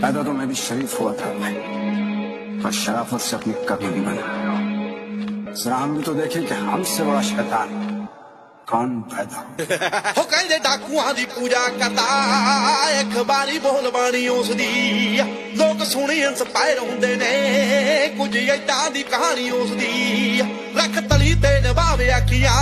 पैदा तो मैं भी शरीफ हुआ था पर शराफत से अपनी कभी नहीं बना जरा हम भी तो देखें कि हमसे बड़ा शैतान कौन पैदा हो ਹੋ ਕਹਿੰਦੇ ਡਾਕੂਆਂ ਦੀ ਪੂਜਾ ਕਰਦਾ ਇੱਕ ਵਾਰੀ ਬੋਲ ਬਾਣੀ ਉਸ ਦੀ ਲੋਕ ਸੁਣੀ ਇੰਸਪਾਇਰ ਹੁੰਦੇ ਨੇ ਕੁਝ ਏਦਾਂ ਦੀ ਕਹਾਣੀ ਉਸ ਦੀ ਰੱਖ ਤਲੀ ਤੇ ਨਿਭਾਵੇ ਅੱਖੀਆਂ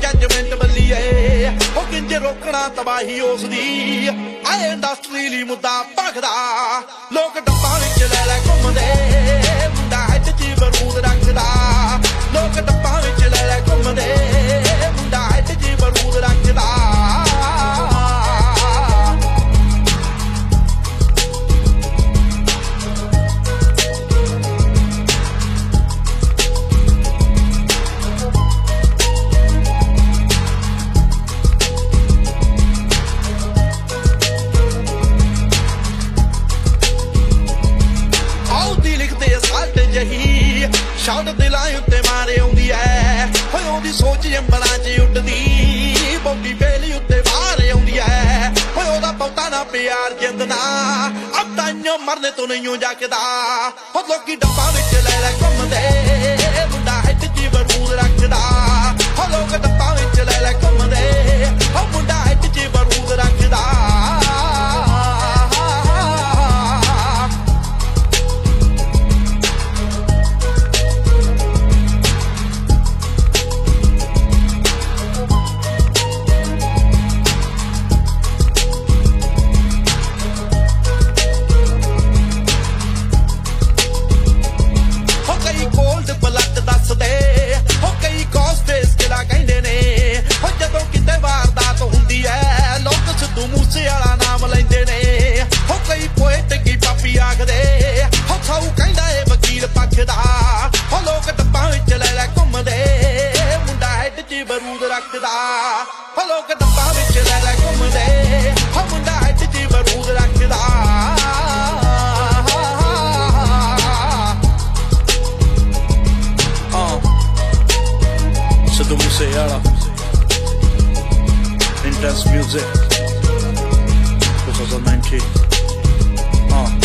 ਮੈਨੂੰ ਹੁੰਦੀ ਜੱਜਮੈਂਟ ਵੱਲੀਏ ਕਿੰਜ ਰੋਕਣਾ ਤਬਾਹੀ ਉਸ ਦੀ ਆਏ ਇੰਡਸਟਰੀ ਲਈ ਮੁੱਦਾ ਭਖਦਾ। ਲੋਕ ਡੱਬਾ ਵਿੱਚ ਲੈ ਲੈ ਘੁੰਮਦੇ। ਮੁੰਡਾ ਹੱਥ 'ਚ ਬਰੂਦ ਰੱਖਦਾ। ਜਹੀ ਦਿਲਾਂ ਉੱਤੇ ਮਾਰੇ ਆਉਂਦੀ ਐ। ਹੋਏ ਉਹਦੀ ਸੋਚ ਅੰਬਲਾਂ 'ਚ ਉੱਡਦੀ ਬੌਡੀ ਬੇਲੀ ਉੱਤੇ ਮਾਰੇ ਆਉਂਦੀ ਐ। ਹੋਏ ਉਹਦਾ ਬਹੁਤਾ ਨਾ ਪਿਆਰ ਜਿੰਦਨਾ ਅਬ ਤਾਈਓ ਮਰਨੇ ਤੋਂ ਨਹੀਂ ਜਾਕਦਾ ਹੋ ਲੋਕੀ ਡੱਬਾ ਵਿੱਚ ਲੈ ਲੈ ਘੁੰਮਦੇ। ਮੂਸੇ ਵਾਲਾ ਨਾਮ ਲੈਂਦੇ ਨੇ। ਹੋ ਕਈ ਪੋਇਟ ਕੀ ਪਾਪੀ ਆਖਦੇ। ਹੋ ਸਾਊ ਕਹਿੰਦਾ ਏ ਵਕੀਲ ਪੱਖ ਦਾ ਹੋ ਲੋਕ ਡੱਬਾਂ ਵਿੱਚ ਲੈ ਲੈ ਘੁੰਮਦੇ। ਮੁੰਡਾ ਹੈਡ 'ਚ ਬਰੂਦ ਰੱਖਦਾ। ਹੋ ਲੋਕ ਡੱਬਾਂ ਵਿੱਚ ਲੈ ਲੈ ਘੁੰਮਦੇ। ਹੋ ਮੁੰਡਾ ਹੈਡ 'ਚ ਬਰੂਦ ਰੱਖਦਾ। Uh. Siddhu Moosewala. 宝宝慢吃啊